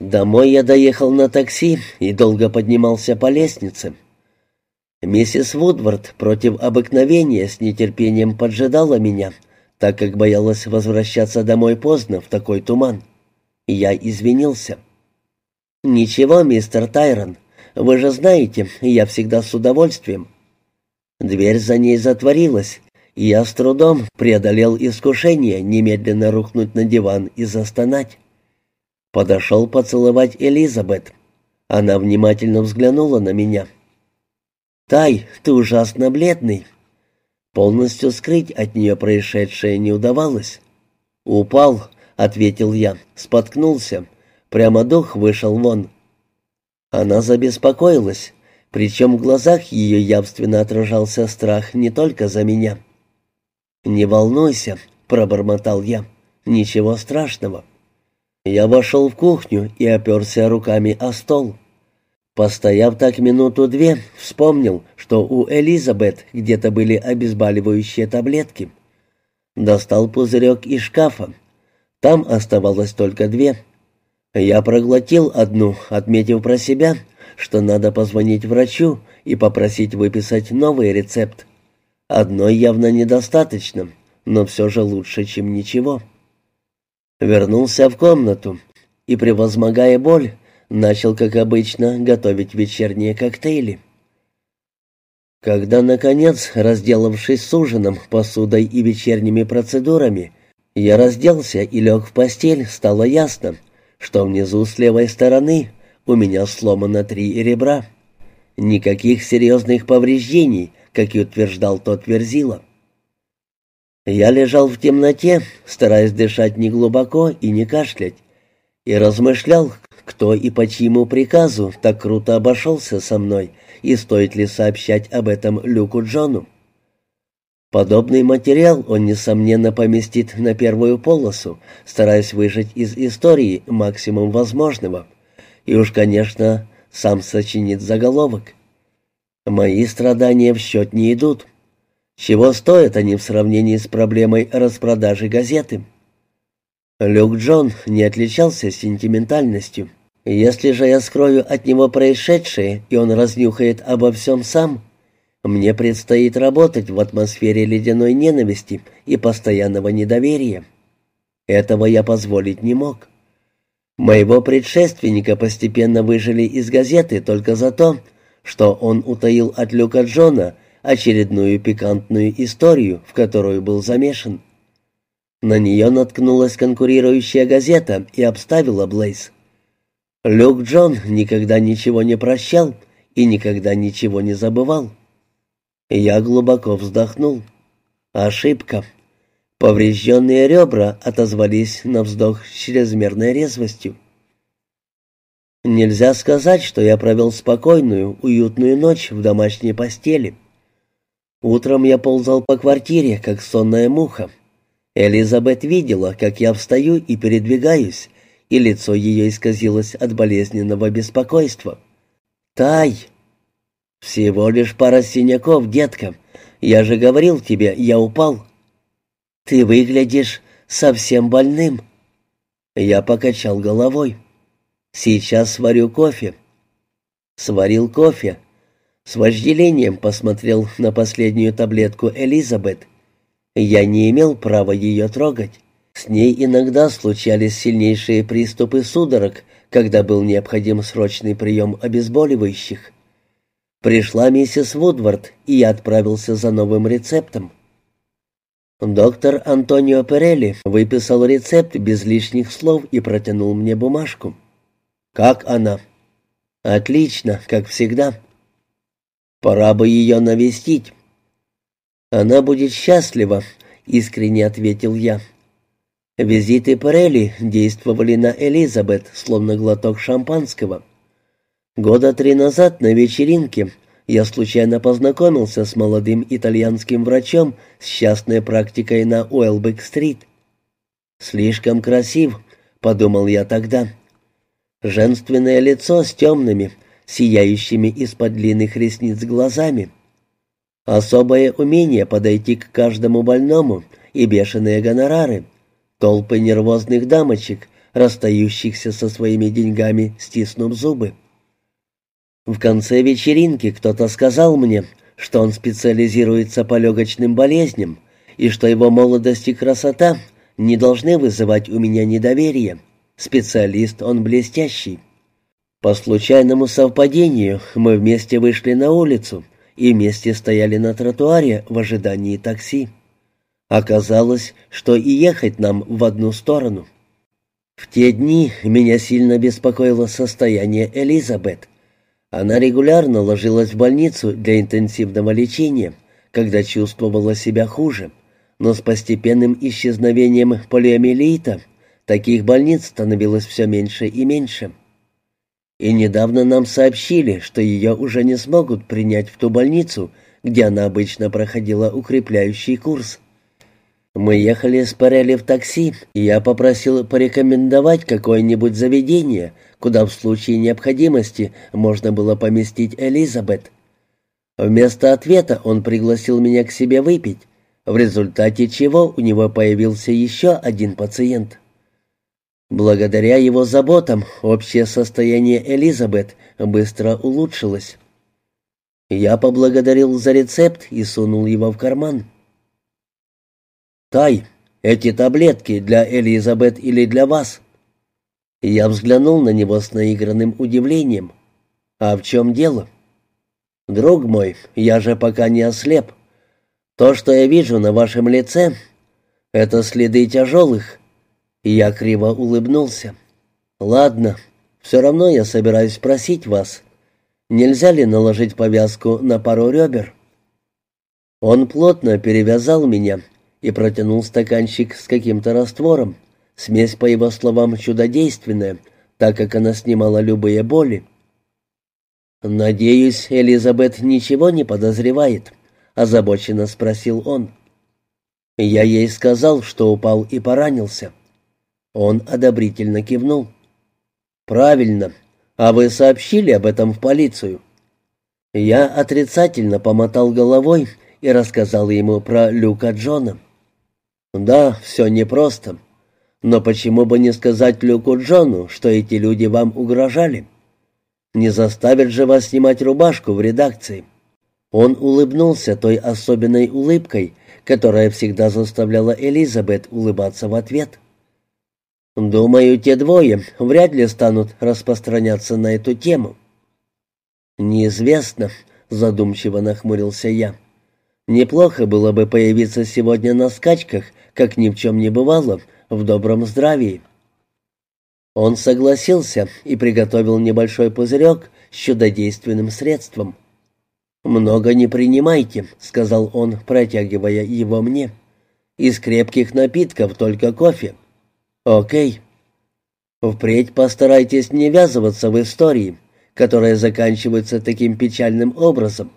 Домой я доехал на такси и долго поднимался по лестнице. Миссис Вудвард против обыкновения с нетерпением поджидала меня, так как боялась возвращаться домой поздно в такой туман. Я извинился. «Ничего, мистер Тайрон, вы же знаете, я всегда с удовольствием». Дверь за ней затворилась, и я с трудом преодолел искушение немедленно рухнуть на диван и застонать. Подошел поцеловать Элизабет. Она внимательно взглянула на меня. «Тай, ты ужасно бледный». Полностью скрыть от нее происшедшее не удавалось. «Упал», — ответил я, споткнулся. Прямо дух вышел вон. Она забеспокоилась, причем в глазах ее явственно отражался страх не только за меня. «Не волнуйся», — пробормотал я, — «ничего страшного». Я вошел в кухню и оперся руками о стол. Постояв так минуту-две, вспомнил, что у Элизабет где-то были обезболивающие таблетки. Достал пузырек из шкафа. Там оставалось только две. Я проглотил одну, отметив про себя, что надо позвонить врачу и попросить выписать новый рецепт. Одной явно недостаточно, но все же лучше, чем ничего. Вернулся в комнату и, превозмогая боль, начал, как обычно, готовить вечерние коктейли. Когда, наконец, разделавшись с ужином, посудой и вечерними процедурами, я разделся и лег в постель, стало ясно, что внизу с левой стороны у меня сломано три ребра. Никаких серьезных повреждений, как и утверждал тот Верзила. Я лежал в темноте, стараясь дышать неглубоко и не кашлять, и размышлял, кто и по чьему приказу так круто обошелся со мной, и стоит ли сообщать об этом Люку Джону. Подобный материал он, несомненно, поместит на первую полосу, стараясь выжать из истории максимум возможного. И уж, конечно, сам сочинит заголовок. Мои страдания в счет не идут. Чего стоят они в сравнении с проблемой распродажи газеты? Люк Джон не отличался сентиментальностью. Если же я скрою от него происшедшее, и он разнюхает обо всем сам, мне предстоит работать в атмосфере ледяной ненависти и постоянного недоверия. Этого я позволить не мог. Моего предшественника постепенно выжили из газеты только за то, что он утаил от Люка Джона – очередную пикантную историю, в которую был замешан. На нее наткнулась конкурирующая газета и обставила Блейз. Люк Джон никогда ничего не прощал и никогда ничего не забывал. Я глубоко вздохнул. Ошибка. Поврежденные ребра отозвались на вздох с чрезмерной резвостью. Нельзя сказать, что я провел спокойную, уютную ночь в домашней постели. Утром я ползал по квартире, как сонная муха. Элизабет видела, как я встаю и передвигаюсь, и лицо ее исказилось от болезненного беспокойства. «Тай!» «Всего лишь пара синяков, детка. Я же говорил тебе, я упал». «Ты выглядишь совсем больным». Я покачал головой. «Сейчас сварю кофе». Сварил кофе, с вожделением посмотрел на последнюю таблетку Элизабет. Я не имел права ее трогать. С ней иногда случались сильнейшие приступы судорог, когда был необходим срочный прием обезболивающих. Пришла миссис Вудвард, и я отправился за новым рецептом. Доктор Антонио Перелли выписал рецепт без лишних слов и протянул мне бумажку. «Как она?» «Отлично, как всегда». Пора бы ее навестить. Она будет счастлива, искренне ответил я. Визиты Парелли действовали на Элизабет, словно глоток шампанского. Года три назад на вечеринке я случайно познакомился с молодым итальянским врачом с частной практикой на Уэлбек-стрит. «Слишком красив», — подумал я тогда. Женственное лицо с темными, сияющими из-под длинных ресниц глазами. Особое умение подойти к каждому больному и бешеные гонорары, толпы нервозных дамочек, расстающихся со своими деньгами, стиснув зубы. В конце вечеринки кто-то сказал мне, что он специализируется по легочным болезням и что его молодость и красота не должны вызывать у меня недоверия. Специалист он блестящий. По случайному совпадению мы вместе вышли на улицу и вместе стояли на тротуаре в ожидании такси. Оказалось, что и ехать нам в одну сторону. В те дни меня сильно беспокоило состояние Элизабет. Она регулярно ложилась в больницу для интенсивного лечения, когда чувствовала себя хуже, но с постепенным исчезновением полиомиелита таких больниц становилось все меньше и меньше. И недавно нам сообщили, что ее уже не смогут принять в ту больницу, где она обычно проходила укрепляющий курс. Мы ехали с Парелли в такси, и я попросил порекомендовать какое-нибудь заведение, куда в случае необходимости можно было поместить Элизабет. Вместо ответа он пригласил меня к себе выпить, в результате чего у него появился еще один пациент. Благодаря его заботам общее состояние Элизабет быстро улучшилось. Я поблагодарил за рецепт и сунул его в карман. «Тай, эти таблетки для Элизабет или для вас?» Я взглянул на него с наигранным удивлением. «А в чем дело?» «Друг мой, я же пока не ослеп. То, что я вижу на вашем лице, это следы тяжелых». Я криво улыбнулся. «Ладно, все равно я собираюсь спросить вас, нельзя ли наложить повязку на пару ребер?» Он плотно перевязал меня и протянул стаканчик с каким-то раствором. Смесь, по его словам, чудодейственная, так как она снимала любые боли. «Надеюсь, Элизабет ничего не подозревает?» — озабоченно спросил он. Я ей сказал, что упал и поранился. Он одобрительно кивнул. «Правильно. А вы сообщили об этом в полицию?» Я отрицательно помотал головой и рассказал ему про Люка Джона. «Да, все непросто. Но почему бы не сказать Люку Джону, что эти люди вам угрожали? Не заставят же вас снимать рубашку в редакции». Он улыбнулся той особенной улыбкой, которая всегда заставляла Элизабет улыбаться в ответ. «Думаю, те двое вряд ли станут распространяться на эту тему». «Неизвестно», — задумчиво нахмурился я. «Неплохо было бы появиться сегодня на скачках как ни в чем не бывало, в добром здравии. Он согласился и приготовил небольшой пузырек с чудодейственным средством. «Много не принимайте», — сказал он, протягивая его мне. «Из крепких напитков только кофе». «Окей». «Впредь постарайтесь не ввязываться в истории, которые заканчиваются таким печальным образом».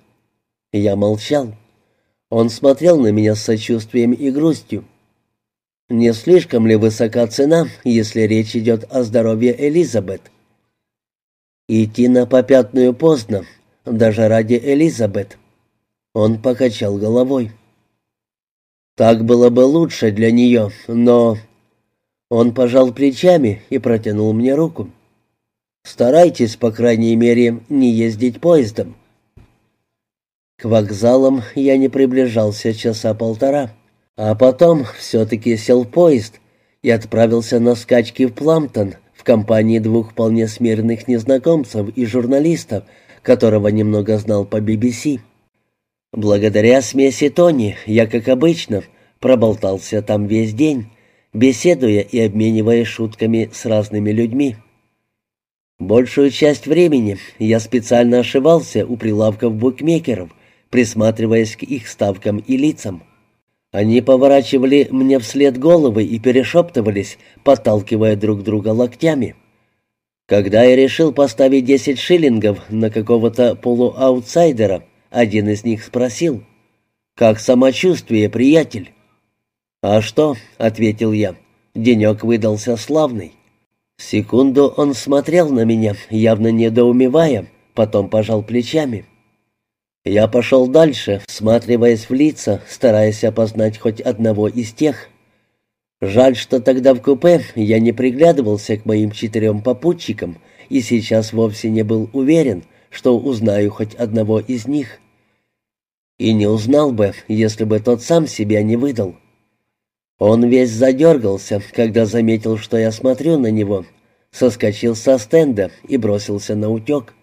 Я молчал. Он смотрел на меня с сочувствием и грустью. Не слишком ли высока цена, если речь идет о здоровье Элизабет? Идти на попятную поздно, даже ради Элизабет. Он покачал головой. Так было бы лучше для нее, но... Он пожал плечами и протянул мне руку. Старайтесь, по крайней мере, не ездить поездом. К вокзалам я не приближался часа полтора. А потом все-таки сел в поезд и отправился на скачки в Пламптон в компании двух вполне смиренных незнакомцев и журналистов, которого немного знал по BBC. Благодаря смеси Тони я, как обычно, проболтался там весь день, беседуя и обмениваясь шутками с разными людьми. Большую часть времени я специально ошивался у прилавков букмекеров, присматриваясь к их ставкам и лицам. Они поворачивали мне вслед головы и перешептывались, подталкивая друг друга локтями. Когда я решил поставить десять шиллингов на какого-то полуаутсайдера, один из них спросил, «Как самочувствие, приятель?» «А что?» — ответил я. Денек выдался славный. Секунду он смотрел на меня, явно недоумевая, потом пожал плечами. Я пошел дальше, всматриваясь в лица, стараясь опознать хоть одного из тех. Жаль, что тогда в купе я не приглядывался к моим четырем попутчикам и сейчас вовсе не был уверен, что узнаю хоть одного из них. И не узнал бы, если бы тот сам себя не выдал. Он весь задергался, когда заметил, что я смотрю на него, соскочил со стенда и бросился на утек.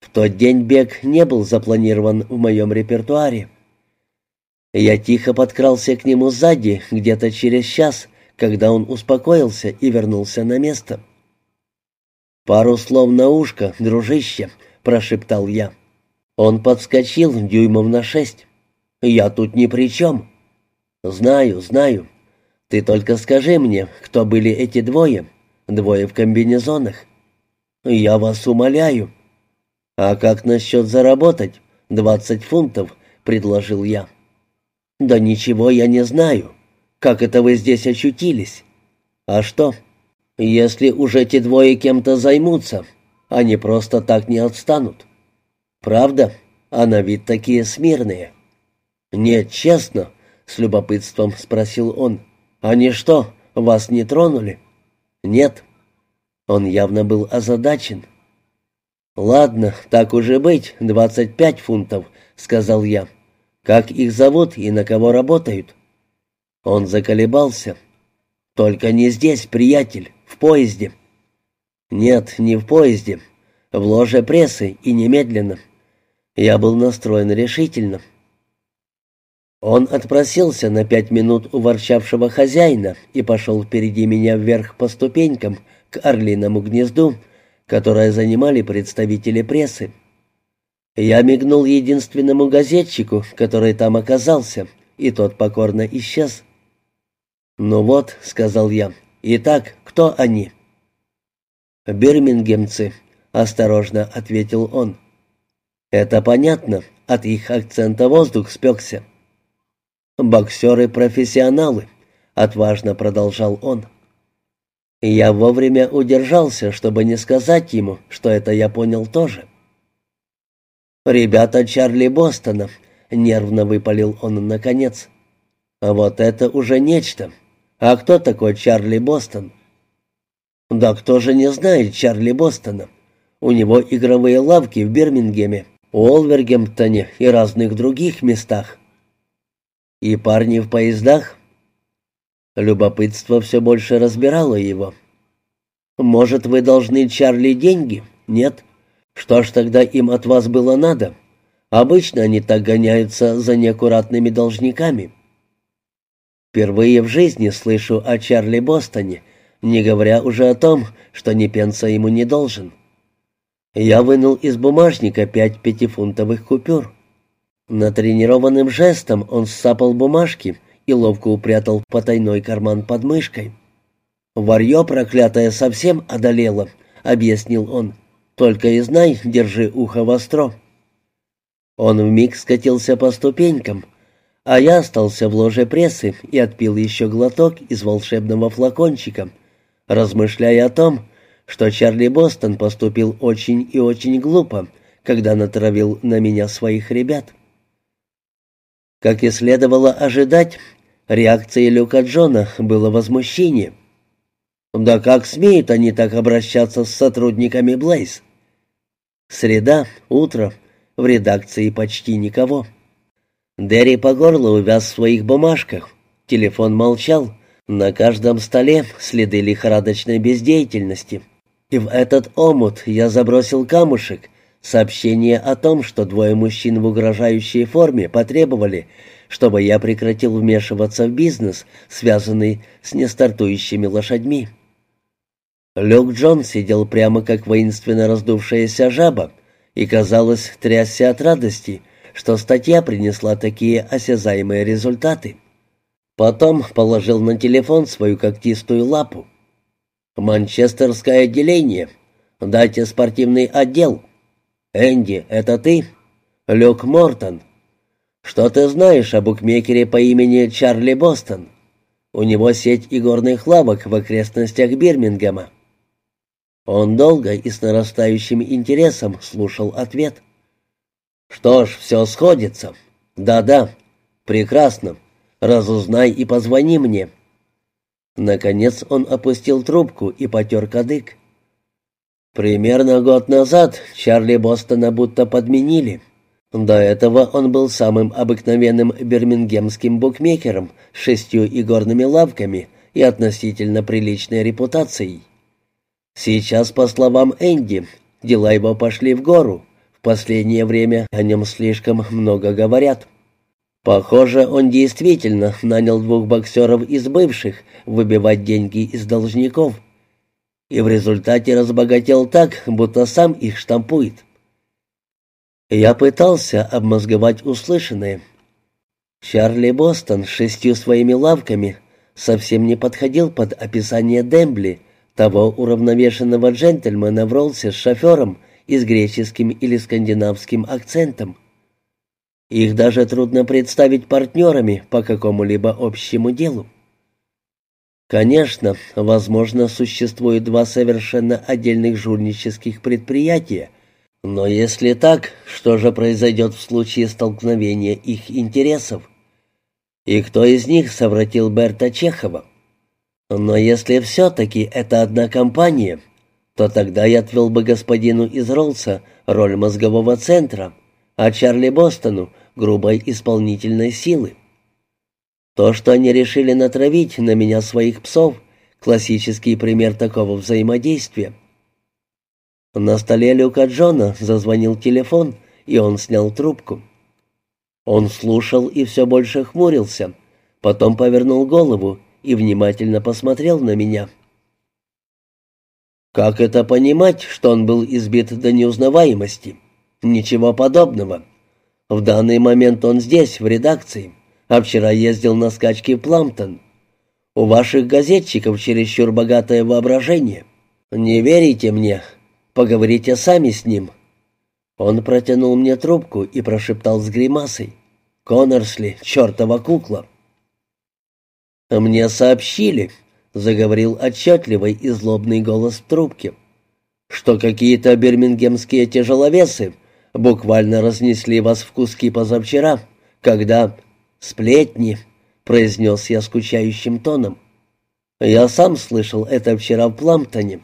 В тот день бег не был запланирован в моем репертуаре. Я тихо подкрался к нему сзади, где-то через час, когда он успокоился и вернулся на место. «Пару слов на ушко, дружище», — прошептал я. Он подскочил дюймов на шесть. «Я тут ни при чем». «Знаю, знаю. Ты только скажи мне, кто были эти двое, двое в комбинезонах». «Я вас умоляю». «А как насчет заработать? Двадцать фунтов», — предложил я. «Да ничего я не знаю. Как это вы здесь очутились?» «А что? Если уже эти двое кем-то займутся, они просто так не отстанут». «Правда? А на вид такие смирные». «Нет, честно», — с любопытством спросил он. «Они что, вас не тронули?» «Нет». Он явно был озадачен. «Ладно, так уже быть, двадцать пять фунтов», — сказал я. Как их зовут и на кого работают?» Он заколебался. «Только не здесь, приятель, в поезде». «Нет, не в поезде. В ложе прессы и немедленно». Я был настроен решительно. Он отпросился на пять минут у ворчавшего хозяина и пошел впереди меня вверх по ступенькам к орлиному гнезду, которое занимали представители прессы. Я мигнул единственному газетчику, который там оказался, и тот покорно исчез. «Ну вот», — сказал я, — «итак, кто они?» «Бирмингемцы», — осторожно ответил он. «Это понятно, от их акцента воздух спекся». «Боксеры-профессионалы», — отважно продолжал он. Я вовремя удержался, чтобы не сказать ему, что это я понял тоже. «Ребята Чарли Бостона», — нервно выпалил он наконец. «А вот это уже нечто. А кто такой Чарли Бостон?» «Да кто же не знает Чарли Бостона? У него игровые лавки в Бирмингеме, Уолвергемптоне и разных других местах. И парни в поездах?» Любопытство все больше разбирало его. «Может, вы должны Чарли деньги? Нет?» Что ж тогда им от вас было надо? Обычно они так гоняются за неаккуратными должниками. Впервые в жизни слышу о Чарли Бостоне, не говоря уже о том, что ни пенса ему не должен. Я вынул из бумажника пять пятифунтовых купюр. Натренированным жестом он сцапал бумажки и ловко упрятал потайной карман под мышкой. «Варье проклятое совсем одолело», — объяснил он. Только и знай, держи ухо востро». Он вмиг скатился по ступенькам, а я остался в ложе прессы и отпил еще глоток из волшебного флакончика, размышляя о том, что Чарли Бостон поступил очень и очень глупо, когда натравил на меня своих ребят. Как и следовало ожидать, реакцией Люка Джона было возмущение. «Да как смеют они так обращаться с сотрудниками Блейз?» Среда, утро, в редакции почти никого. Дерри по горло увяз в своих бумажках. Телефон молчал. На каждом столе следы лихорадочной бездеятельности. И в этот омут я забросил камушек. Сообщение о том, что двое мужчин в угрожающей форме потребовали, чтобы я прекратил вмешиваться в бизнес, связанный с нестартующими лошадьми. Люк Джон сидел прямо как воинственно раздувшаяся жаба и, казалось, трясся от радости, что статья принесла такие осязаемые результаты. Потом положил на телефон свою когтистую лапу. «Манчестерское отделение. Дайте спортивный отдел. Энди, это ты? Люк Мортон. Что ты знаешь о букмекере по имени Чарли Бостон? У него сеть игорных лавок в окрестностях Бирмингема. Он долго и с нарастающим интересом слушал ответ. «Что ж, все сходится. Да-да, прекрасно. Разузнай и позвони мне». Наконец он опустил трубку и потер кадык. Примерно год назад Чарли Бостона будто подменили. До этого он был самым обыкновенным бирмингемским букмекером с шестью игорными лавками и относительно приличной репутацией. Сейчас, по словам Энди, дела его пошли в гору. В последнее время о нем слишком много говорят. Похоже, он действительно нанял двух боксеров из бывших выбивать деньги из должников и в результате разбогател так, будто сам их штампует. Я пытался обмозговать услышанное. Чарли Бостон с шестью своими лавками совсем не подходил под описание Дембли, того уравновешенного джентльмена в Роллсе с шофером и с греческим или скандинавским акцентом. Их даже трудно представить партнерами по какому-либо общему делу. Конечно, возможно, существуют два совершенно отдельных жульнических предприятия, но если так, что же произойдет в случае столкновения их интересов? И кто из них совратил Берта Чехова? Но если все-таки это одна компания, то тогда я отвел бы господину из Роллса роль мозгового центра, а Чарли Бостону — грубой исполнительной силы. То, что они решили натравить на меня своих псов, классический пример такого взаимодействия. На столе Люка Джона зазвонил телефон, и он снял трубку. Он слушал и все больше хмурился, потом повернул голову и внимательно посмотрел на меня. Как это понимать, что он был избит до неузнаваемости? Ничего подобного. В данный момент он здесь, в редакции а вчера ездил на скачки в Пламптон. У ваших газетчиков чересчур богатое воображение. Не верите мне? Поговорите сами с ним». Он протянул мне трубку и прошептал с гримасой. «Коннорсли, чертова кукла!» «Мне сообщили», — заговорил отчетливый и злобный голос в трубке, «что какие-то бирмингемские тяжеловесы буквально разнесли вас в куски позавчера, когда «Сплетни», — произнес я скучающим тоном. «Я сам слышал это вчера в Пламптоне».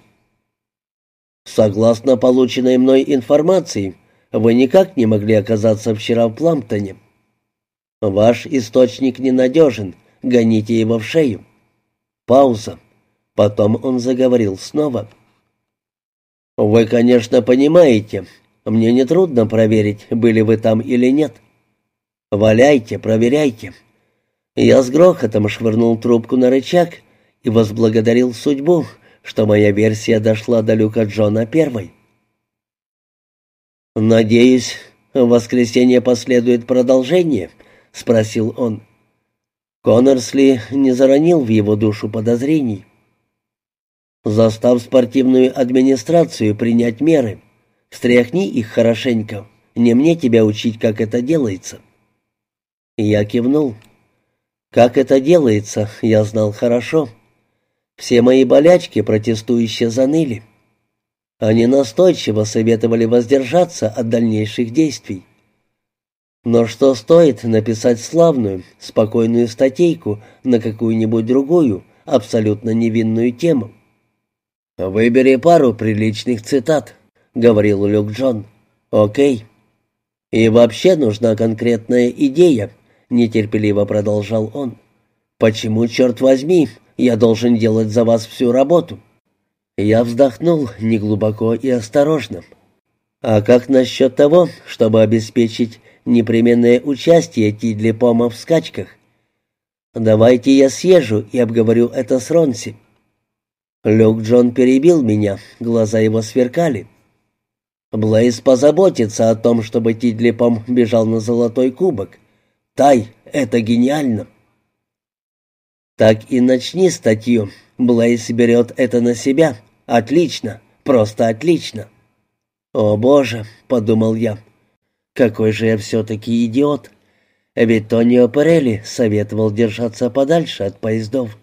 «Согласно полученной мной информации, вы никак не могли оказаться вчера в Пламптоне. Ваш источник ненадежен, гоните его в шею». Пауза. Потом он заговорил снова. «Вы, конечно, понимаете, мне нетрудно проверить, были вы там или нет». «Валяйте, проверяйте». Я с грохотом швырнул трубку на рычаг и возблагодарил судьбу, что моя версия дошла до Люка Джона первой. «Надеюсь, в воскресенье последует продолжение?» — спросил он. Коннорсли не заронил в его душу подозрений. «Застав спортивную администрацию принять меры. Встряхни их хорошенько. Не мне тебя учить, как это делается». Я кивнул. Как это делается, я знал хорошо. Все мои болячки протестующие заныли. Они настойчиво советовали воздержаться от дальнейших действий. Но что стоит написать славную, спокойную статейку на какую-нибудь другую, абсолютно невинную тему? «Выбери пару приличных цитат», — говорил Люк Джон. «Окей. И вообще нужна конкретная идея, нетерпеливо продолжал он. «Почему, черт возьми, я должен делать за вас всю работу?» Я вздохнул неглубоко и осторожно. «А как насчет того, чтобы обеспечить непременное участие Тидли Пома в скачках? Давайте я съезжу и обговорю это с Ронси». Люк Джон перебил меня, глаза его сверкали. Блейз позаботится о том, чтобы Тидли Пом бежал на золотой кубок. Тай, это гениально!» «Так и начни статью. Блейз берет это на себя. Отлично, просто отлично!» «О, Боже!» — подумал я. «Какой же я все-таки идиот! Ведь Тонио Перелли советовал держаться подальше от поездов».